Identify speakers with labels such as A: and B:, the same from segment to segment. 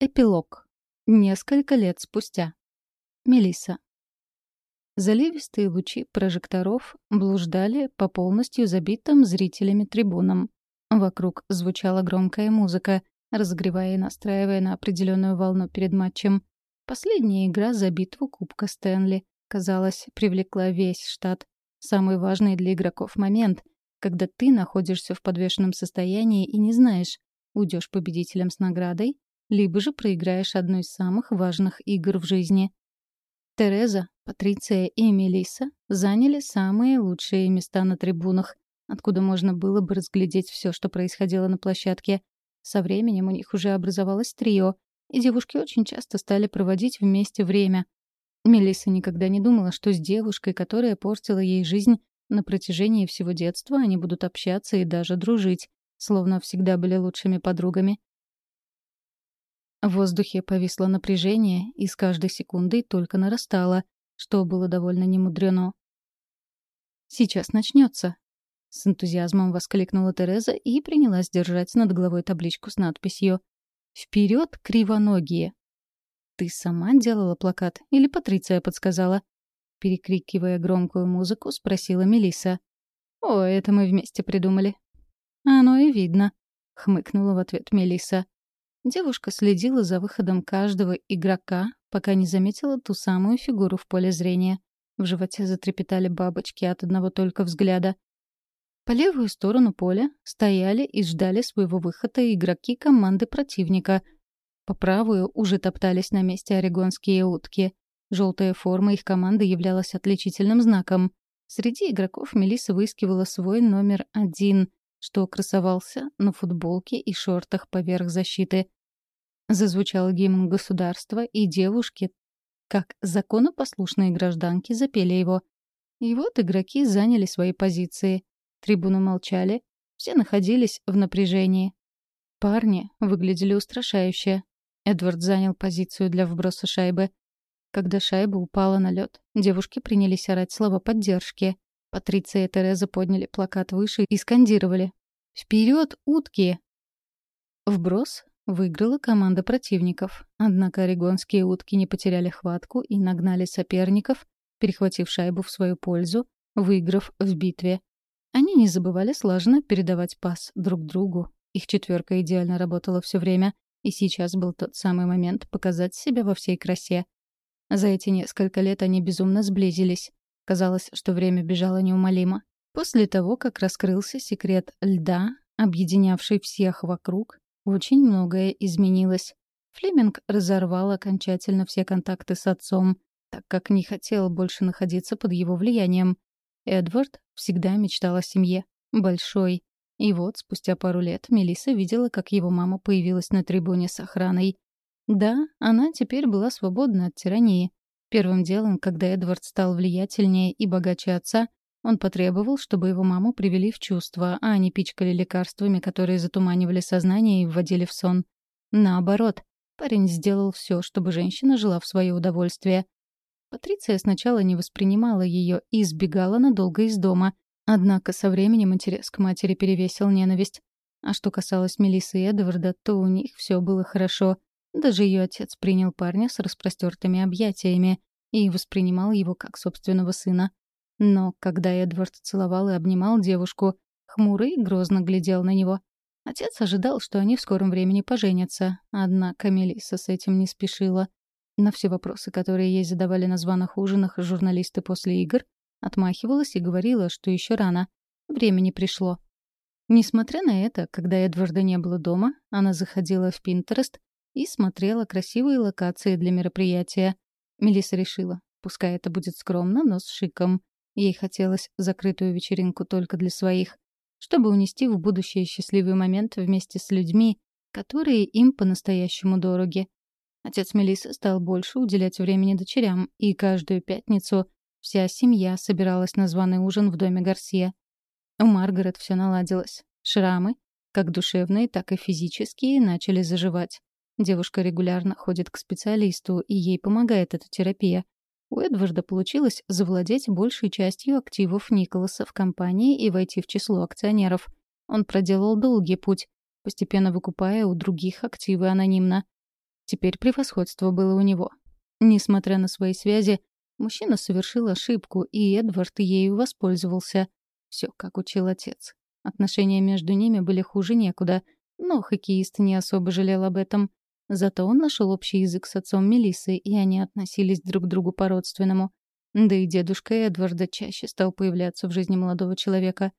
A: Эпилог. Несколько лет спустя. Мелиса. Заливистые лучи прожекторов блуждали по полностью забитым зрителями трибунам. Вокруг звучала громкая музыка, разогревая и настраивая на определенную волну перед матчем. Последняя игра за битву Кубка Стэнли, казалось, привлекла весь штат. Самый важный для игроков момент, когда ты находишься в подвешенном состоянии и не знаешь, уйдешь победителем с наградой либо же проиграешь одну из самых важных игр в жизни. Тереза, Патриция и Мелисса заняли самые лучшие места на трибунах, откуда можно было бы разглядеть все, что происходило на площадке. Со временем у них уже образовалось трио, и девушки очень часто стали проводить вместе время. Мелисса никогда не думала, что с девушкой, которая портила ей жизнь, на протяжении всего детства они будут общаться и даже дружить, словно всегда были лучшими подругами. В воздухе повисло напряжение, и с каждой секундой только нарастало, что было довольно немудрено. «Сейчас начнется», — с энтузиазмом воскликнула Тереза и принялась держать над головой табличку с надписью «Вперед, кривоногие!» «Ты сама делала плакат или Патриция подсказала?» Перекрикивая громкую музыку, спросила Мелиса. «О, это мы вместе придумали». «Оно и видно», — хмыкнула в ответ Мелиса. Девушка следила за выходом каждого игрока, пока не заметила ту самую фигуру в поле зрения. В животе затрепетали бабочки от одного только взгляда. По левую сторону поля стояли и ждали своего выхода игроки команды противника. По правую уже топтались на месте орегонские утки. Желтая форма их команды являлась отличительным знаком. Среди игроков Мелисса выискивала свой номер один, что красовался на футболке и шортах поверх защиты. Зазвучал гимн государства, и девушки, как законопослушные гражданки, запели его. И вот игроки заняли свои позиции. Трибуны молчали, все находились в напряжении. Парни выглядели устрашающе. Эдвард занял позицию для вброса шайбы. Когда шайба упала на лед, девушки принялись орать слова поддержки. Патриция и Тереза подняли плакат выше и скандировали. «Вперед, утки!» Вброс Выиграла команда противников, однако орегонские утки не потеряли хватку и нагнали соперников, перехватив шайбу в свою пользу, выиграв в битве. Они не забывали слаженно передавать пас друг другу. Их четверка идеально работала все время, и сейчас был тот самый момент показать себя во всей красе. За эти несколько лет они безумно сблизились. Казалось, что время бежало неумолимо. После того, как раскрылся секрет льда, объединявший всех вокруг, очень многое изменилось. Флеминг разорвал окончательно все контакты с отцом, так как не хотел больше находиться под его влиянием. Эдвард всегда мечтал о семье. Большой. И вот, спустя пару лет, Мелисса видела, как его мама появилась на трибуне с охраной. Да, она теперь была свободна от тирании. Первым делом, когда Эдвард стал влиятельнее и богаче отца, он потребовал, чтобы его маму привели в чувство, а не пичкали лекарствами, которые затуманивали сознание и вводили в сон. Наоборот, парень сделал все, чтобы женщина жила в свое удовольствие. Патриция сначала не воспринимала ее и избегала надолго из дома, однако со временем интерес к матери перевесил ненависть. А что касалось Мелисы и Эдварда, то у них все было хорошо. Даже ее отец принял парня с распростертыми объятиями и воспринимал его как собственного сына. Но когда Эдвард целовал и обнимал девушку, хмурый грозно глядел на него. Отец ожидал, что они в скором времени поженятся, однако Мелисса с этим не спешила. На все вопросы, которые ей задавали на званых ужинах журналисты после игр, отмахивалась и говорила, что еще рано. Время не пришло. Несмотря на это, когда Эдварда не было дома, она заходила в Пинтерест и смотрела красивые локации для мероприятия. Мелисса решила, пускай это будет скромно, но с шиком. Ей хотелось закрытую вечеринку только для своих, чтобы унести в будущее счастливый момент вместе с людьми, которые им по-настоящему дороги. Отец Мелиссы стал больше уделять времени дочерям, и каждую пятницу вся семья собиралась на званый ужин в доме Гарсия. У Маргарет все наладилось. Шрамы, как душевные, так и физические, начали заживать. Девушка регулярно ходит к специалисту, и ей помогает эта терапия. У Эдварда получилось завладеть большей частью активов Николаса в компании и войти в число акционеров. Он проделал долгий путь, постепенно выкупая у других активы анонимно. Теперь превосходство было у него. Несмотря на свои связи, мужчина совершил ошибку, и Эдвард ею воспользовался. Все, как учил отец. Отношения между ними были хуже некуда, но хоккеист не особо жалел об этом. Зато он нашел общий язык с отцом Мелиссы, и они относились друг к другу по-родственному. Да и дедушка Эдварда чаще стал появляться в жизни молодого человека.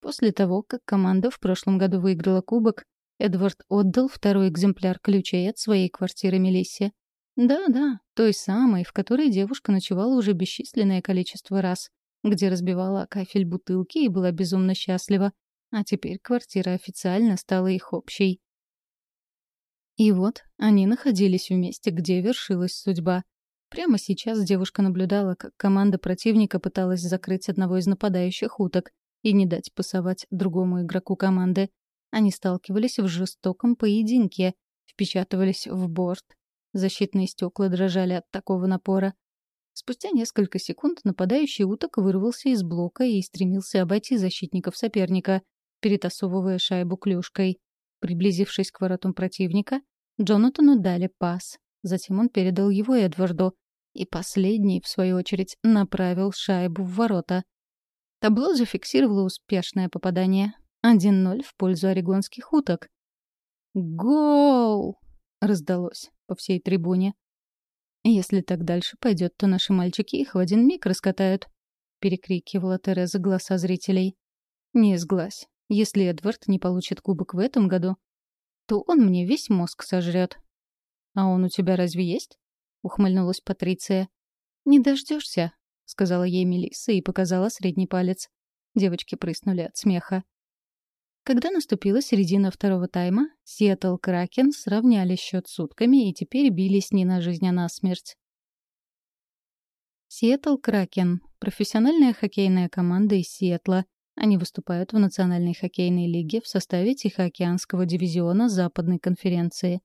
A: После того, как команда в прошлом году выиграла кубок, Эдвард отдал второй экземпляр ключей от своей квартиры Мелиссе. Да-да, той самой, в которой девушка ночевала уже бесчисленное количество раз, где разбивала кафель бутылки и была безумно счастлива. А теперь квартира официально стала их общей. И вот они находились в месте, где вершилась судьба. Прямо сейчас девушка наблюдала, как команда противника пыталась закрыть одного из нападающих уток и не дать пасовать другому игроку команды. Они сталкивались в жестоком поединке, впечатывались в борт. Защитные стекла дрожали от такого напора. Спустя несколько секунд нападающий уток вырвался из блока и стремился обойти защитников соперника, перетасовывая шайбу клюшкой. Приблизившись к воротам противника, Джонатану дали пас. Затем он передал его Эдварду. И последний, в свою очередь, направил шайбу в ворота. Табло зафиксировало успешное попадание. 1-0 в пользу орегонских уток. «Гол!» — раздалось по всей трибуне. «Если так дальше пойдет, то наши мальчики их в один миг раскатают», — перекрикивала Тереза голоса зрителей. «Не сглазь. Если Эдвард не получит кубок в этом году, то он мне весь мозг сожрет. «А он у тебя разве есть?» — ухмыльнулась Патриция. «Не дождешься, сказала ей Мелисса и показала средний палец. Девочки прыснули от смеха. Когда наступила середина второго тайма, Сиэтл Кракен сравняли счет сутками и теперь бились не на жизнь, а на смерть. Сиэтл Кракен — профессиональная хоккейная команда из Сиэтла — они выступают в Национальной хоккейной лиге в составе Тихоокеанского дивизиона Западной конференции.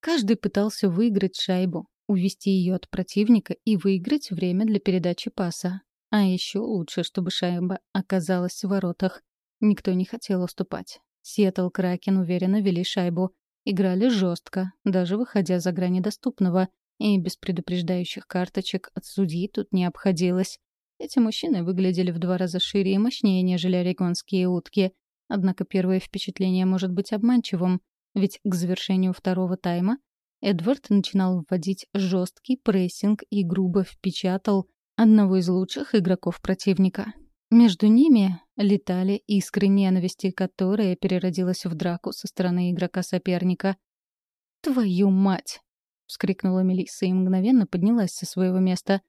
A: Каждый пытался выиграть шайбу, увести ее от противника и выиграть время для передачи паса. А еще лучше, чтобы шайба оказалась в воротах. Никто не хотел уступать. Сиэтл Кракен уверенно вели шайбу. Играли жестко, даже выходя за грани доступного, и без предупреждающих карточек от судьи тут не обходилось. Эти мужчины выглядели в два раза шире и мощнее, нежели орегонские утки. Однако первое впечатление может быть обманчивым, ведь к завершению второго тайма Эдвард начинал вводить жесткий прессинг и грубо впечатал одного из лучших игроков противника. Между ними летали искры ненависти, которая переродилась в драку со стороны игрока соперника. «Твою мать!» — вскрикнула Мелисса и мгновенно поднялась со своего места.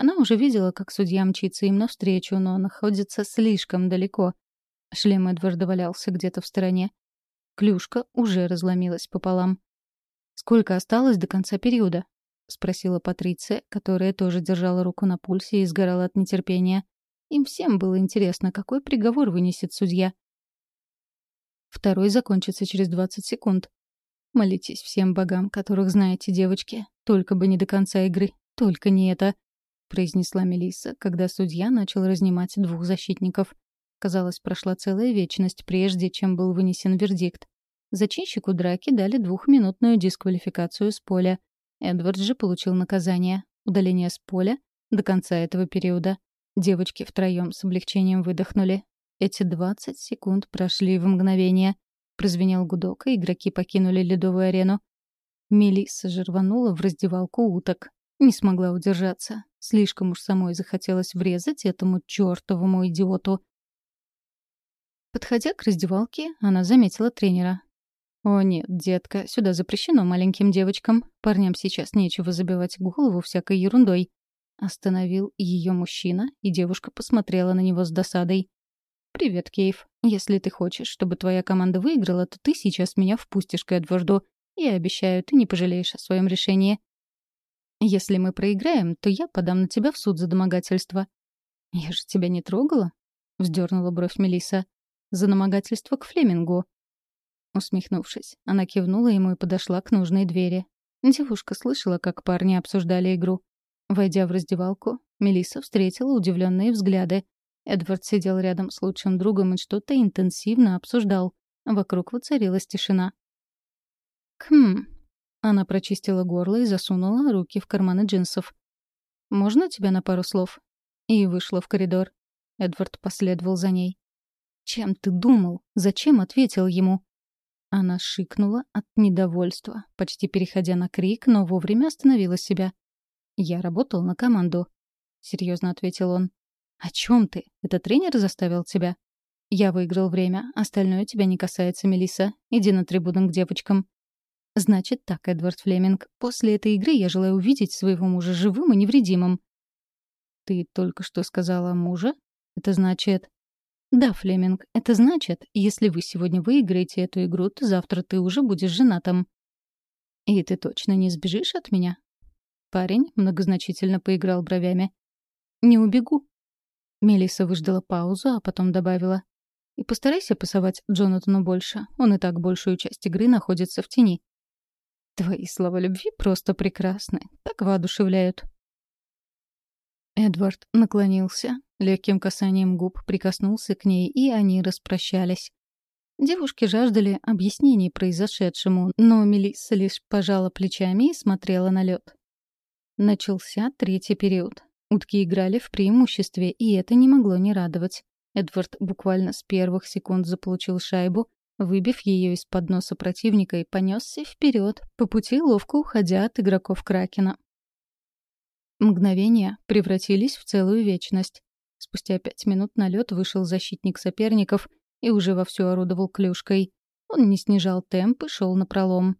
A: Она уже видела, как судья мчится им навстречу, но находится слишком далеко. Шлем Эдварда валялся где-то в стороне. Клюшка уже разломилась пополам. «Сколько осталось до конца периода?» — спросила Патриция, которая тоже держала руку на пульсе и сгорала от нетерпения. Им всем было интересно, какой приговор вынесет судья. Второй закончится через 20 секунд. Молитесь всем богам, которых знаете, девочки. Только бы не до конца игры. Только не это. — произнесла Мелисса, когда судья начал разнимать двух защитников. Казалось, прошла целая вечность, прежде чем был вынесен вердикт. Зачинщику драки дали двухминутную дисквалификацию с поля. Эдвард же получил наказание — удаление с поля до конца этого периода. Девочки втроем с облегчением выдохнули. Эти 20 секунд прошли в мгновение. Прозвенел гудок, и игроки покинули ледовую арену. Мелисса же рванула в раздевалку уток. Не смогла удержаться. Слишком уж самой захотелось врезать этому чертовому идиоту. Подходя к раздевалке, она заметила тренера. «О нет, детка, сюда запрещено маленьким девочкам. Парням сейчас нечего забивать голову всякой ерундой». Остановил ее мужчина, и девушка посмотрела на него с досадой. «Привет, Кейв. Если ты хочешь, чтобы твоя команда выиграла, то ты сейчас меня впустишь к Эдварду. Я обещаю, ты не пожалеешь о своем решении. Если мы проиграем, то я подам на тебя в суд за домогательство». «Я же тебя не трогала?» — вздернула бровь Мелиса. «За домогательство к Флемингу». Усмехнувшись, она кивнула ему и подошла к нужной двери. Девушка слышала, как парни обсуждали игру. Войдя в раздевалку, Мелиса встретила удивленные взгляды. Эдвард сидел рядом с лучшим другом и что-то интенсивно обсуждал. Вокруг воцарилась тишина. «Хм...» Она прочистила горло и засунула руки в карманы джинсов. «Можно тебя на пару слов?» И вышла в коридор. Эдвард последовал за ней. «Чем ты думал? Зачем ответил ему?» Она шикнула от недовольства, почти переходя на крик, но вовремя остановила себя. «Я работал на команду», — серьезно ответил он. «О чем ты? Это тренер заставил тебя?» «Я выиграл время. Остальное тебя не касается, Мелиса. Иди на трибуну к девочкам». «Значит так, Эдвард Флеминг. После этой игры я желаю увидеть своего мужа живым и невредимым». «Ты только что сказала мужа? Это значит...» «Да, Флеминг, это значит, если вы сегодня выиграете эту игру, то завтра ты уже будешь женатым». «И ты точно не сбежишь от меня?» Парень многозначительно поиграл бровями. «Не убегу». Мелисса выждала паузу, а потом добавила. «И постарайся пасовать Джонатану больше. Он и так большую часть игры находится в тени». «Твои слова любви просто прекрасны. Так воодушевляют». Эдвард наклонился, легким касанием губ прикоснулся к ней, и они распрощались. Девушки жаждали объяснений произошедшему, но Мелисса лишь пожала плечами и смотрела на лед. Начался третий период. Утки играли в преимуществе, и это не могло не радовать. Эдвард буквально с первых секунд заполучил шайбу, выбив ее из-под носа противника и понесся вперед, по пути ловко уходя от игроков Кракена. Мгновения превратились в целую вечность. Спустя пять минут на лед вышел защитник соперников и уже вовсю орудовал клюшкой. Он не снижал темп и шел напролом.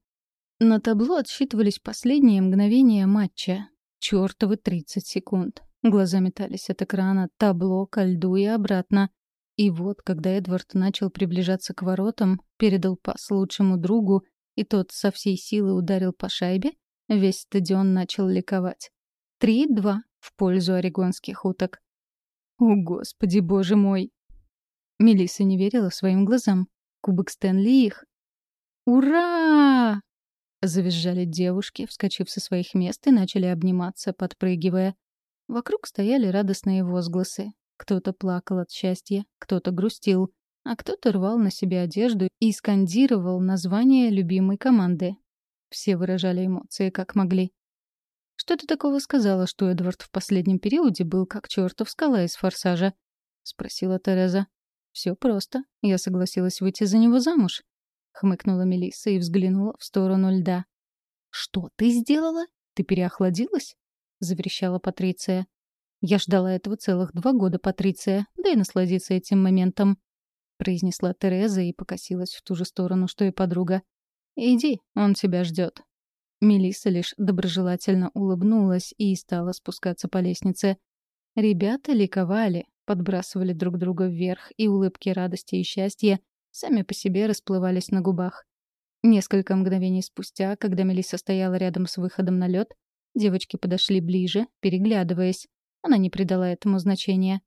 A: На табло отсчитывались последние мгновения матча. Чёртовы 30 секунд. Глаза метались от экрана, табло, ко льду и обратно. И вот, когда Эдвард начал приближаться к воротам, передал пас лучшему другу, и тот со всей силы ударил по шайбе, весь стадион начал ликовать. 3-2 в пользу орегонских уток. О, господи, боже мой! Мелисса не верила своим глазам. Кубок Стэнли их. «Ура!» Завизжали девушки, вскочив со своих мест и начали обниматься, подпрыгивая. Вокруг стояли радостные возгласы. Кто-то плакал от счастья, кто-то грустил, а кто-то рвал на себе одежду и скандировал название любимой команды. Все выражали эмоции как могли. «Что ты такого сказала, что Эдвард в последнем периоде был как чертов скала из форсажа?» — спросила Тереза. «Все просто. Я согласилась выйти за него замуж хмыкнула Мелисса и взглянула в сторону льда. Что ты сделала? Ты переохладилась? заверещала Патриция. Я ждала этого целых два года, Патриция. Дай насладиться этим моментом, произнесла Тереза и покосилась в ту же сторону, что и подруга. Иди, он тебя ждет. Мелисса лишь доброжелательно улыбнулась и стала спускаться по лестнице. Ребята ликовали, подбрасывали друг друга вверх, и улыбки радости и счастья сами по себе расплывались на губах. Несколько мгновений спустя, когда Мелисса стояла рядом с выходом на лед, девочки подошли ближе, переглядываясь. Она не придала этому значения.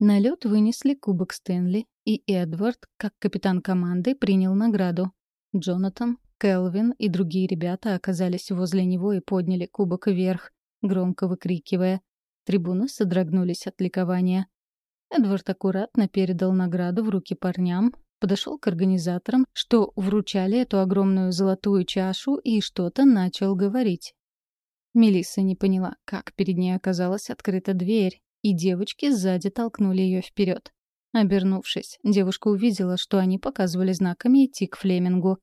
A: На лед вынесли кубок Стэнли, и Эдвард, как капитан команды, принял награду. Джонатан, Келвин и другие ребята оказались возле него и подняли кубок вверх, громко выкрикивая. Трибуны содрогнулись от ликования. Эдвард аккуратно передал награду в руки парням, подошел к организаторам, что вручали эту огромную золотую чашу, и что-то начал говорить. Мелисса не поняла, как перед ней оказалась открыта дверь, и девочки сзади толкнули ее вперед. Обернувшись, девушка увидела, что они показывали знаками идти к Флемингу.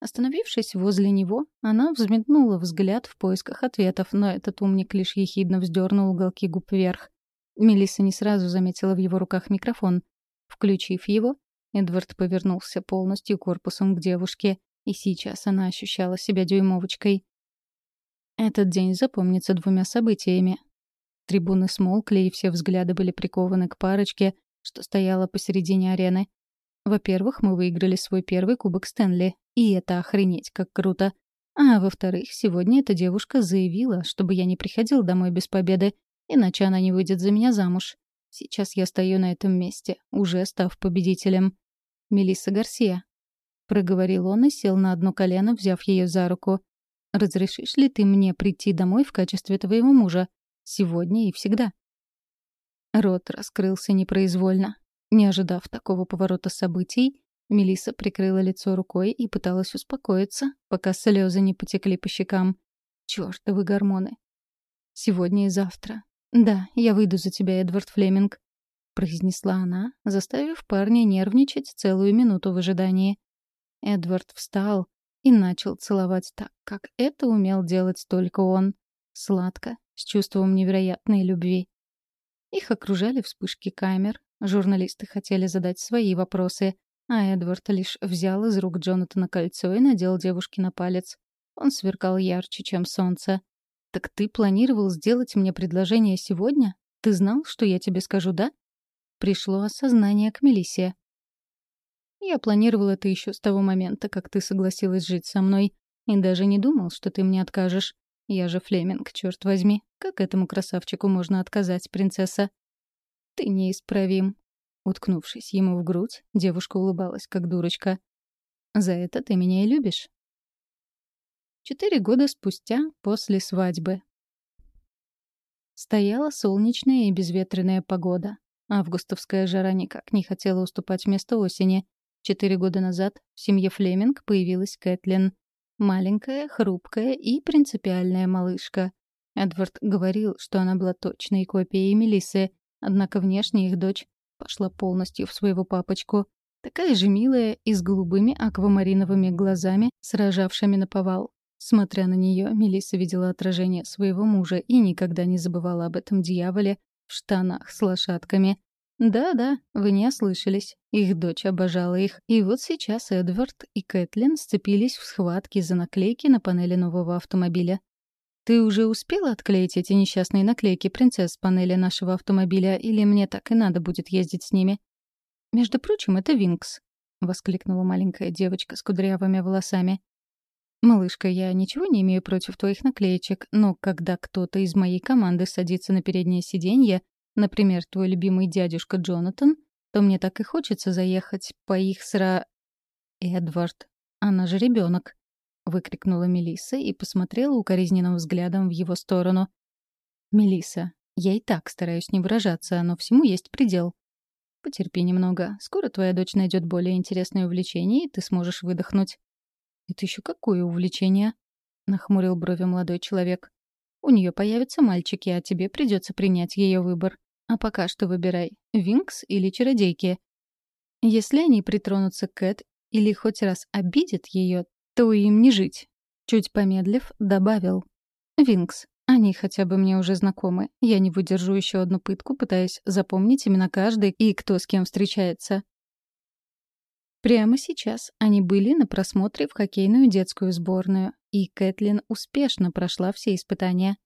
A: Остановившись возле него, она взметнула взгляд в поисках ответов, но этот умник лишь ехидно вздернул уголки губ вверх. Мелисса не сразу заметила в его руках микрофон. Включив его, Эдвард повернулся полностью корпусом к девушке, и сейчас она ощущала себя дюймовочкой. Этот день запомнится двумя событиями. Трибуны смолкли, и все взгляды были прикованы к парочке, что стояла посередине арены. Во-первых, мы выиграли свой первый кубок Стэнли, и это охренеть как круто. А во-вторых, сегодня эта девушка заявила, чтобы я не приходил домой без победы, Иначе она не выйдет за меня замуж. Сейчас я стою на этом месте, уже став победителем. Мелисса Гарсия. Проговорил он и сел на одно колено, взяв ее за руку. «Разрешишь ли ты мне прийти домой в качестве твоего мужа? Сегодня и всегда?» Рот раскрылся непроизвольно. Не ожидав такого поворота событий, Мелиса прикрыла лицо рукой и пыталась успокоиться, пока слезы не потекли по щекам. Чёртовы гормоны. Сегодня и завтра. Да, я выйду за тебя, Эдвард Флеминг, произнесла она, заставив парня нервничать целую минуту в ожидании. Эдвард встал и начал целовать так, как это умел делать только он. Сладко, с чувством невероятной любви. Их окружали вспышки камер, журналисты хотели задать свои вопросы, а Эдвард лишь взял из рук Джонатана кольцо и надел девушке на палец. Он сверкал ярче, чем солнце. «Так ты планировал сделать мне предложение сегодня? Ты знал, что я тебе скажу «да»?» Пришло осознание к Мелиссе. «Я планировал это еще с того момента, как ты согласилась жить со мной, и даже не думал, что ты мне откажешь. Я же Флеминг, черт возьми. Как этому красавчику можно отказать, принцесса?» «Ты неисправим», Уткнувшись ему в грудь, девушка улыбалась, как дурочка. «За это ты меня и любишь?» Четыре года спустя, после свадьбы. Стояла солнечная и безветренная погода. Августовская жара никак не хотела уступать место осени. Четыре года назад в семье Флеминг появилась Кэтлин. Маленькая, хрупкая и принципиальная малышка. Эдвард говорил, что она была точной копией Мелиссы, однако внешне их дочь пошла полностью в своего папочку. Такая же милая и с голубыми аквамариновыми глазами, сражавшими на повал. Смотря на нее, Мелисса видела отражение своего мужа и никогда не забывала об этом дьяволе в штанах с лошадками. Да-да, вы не ослышались. Их дочь обожала их. И вот сейчас Эдвард и Кэтлин сцепились в схватке за наклейки на панели нового автомобиля. «Ты уже успела отклеить эти несчастные наклейки принцесс с панели нашего автомобиля, или мне так и надо будет ездить с ними?» «Между прочим, это Винкс», — воскликнула маленькая девочка с кудрявыми волосами. «Малышка, я ничего не имею против твоих наклеечек, но когда кто-то из моей команды садится на переднее сиденье, например, твой любимый дядюшка Джонатан, то мне так и хочется заехать по их сра... Эдвард, она же ребенок. — выкрикнула Мелисса и посмотрела укоризненным взглядом в его сторону. Мелисса, я и так стараюсь не выражаться, но всему есть предел. Потерпи немного. Скоро твоя дочь найдет более интересное увлечение, и ты сможешь выдохнуть. Это еще какое увлечение? нахмурил брови молодой человек. У нее появятся мальчики, а тебе придется принять ее выбор. А пока что выбирай, Винкс или чародейки. Если они притронутся к Кэт или хоть раз обидят ее, то им не жить. Чуть помедлив, добавил. «Винкс, они хотя бы мне уже знакомы. Я не выдержу еще одну пытку, пытаясь запомнить именно каждый и кто с кем встречается». Прямо сейчас они были на просмотре в хоккейную детскую сборную, и Кэтлин успешно прошла все испытания.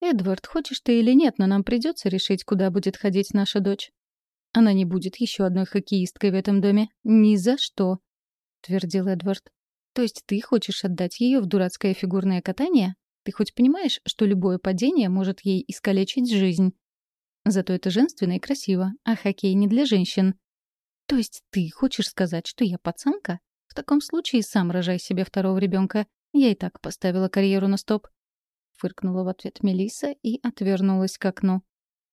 A: «Эдвард, хочешь ты или нет, но нам придется решить, куда будет ходить наша дочь. Она не будет еще одной хоккеисткой в этом доме. Ни за что», — твердил Эдвард. То есть ты хочешь отдать ее в дурацкое фигурное катание? Ты хоть понимаешь, что любое падение может ей искалечить жизнь? Зато это женственно и красиво, а хоккей не для женщин. То есть ты хочешь сказать, что я пацанка? В таком случае сам рожай себе второго ребенка. Я и так поставила карьеру на стоп. Фыркнула в ответ Мелиса и отвернулась к окну.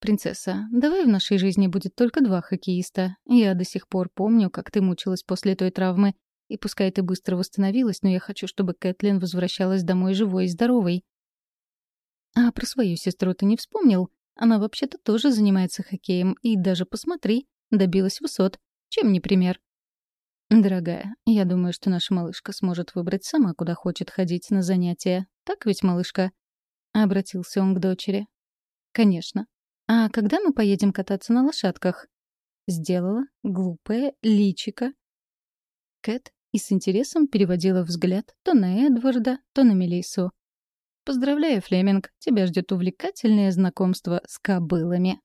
A: «Принцесса, давай в нашей жизни будет только два хоккеиста. Я до сих пор помню, как ты мучилась после той травмы. И пускай ты быстро восстановилась, но я хочу, чтобы Кэтлин возвращалась домой живой и здоровой. А про свою сестру ты не вспомнил? Она вообще-то тоже занимается хоккеем, и даже посмотри, добилась высот. Чем не пример? Дорогая, я думаю, что наша малышка сможет выбрать сама, куда хочет ходить на занятия. Так ведь, малышка? Обратился он к дочери. Конечно. А когда мы поедем кататься на лошадках? Сделала глупое личика. Кэт и с интересом переводила взгляд то на Эдварда, то на Мелиссу. «Поздравляю, Флеминг, тебя ждет увлекательное знакомство с кобылами».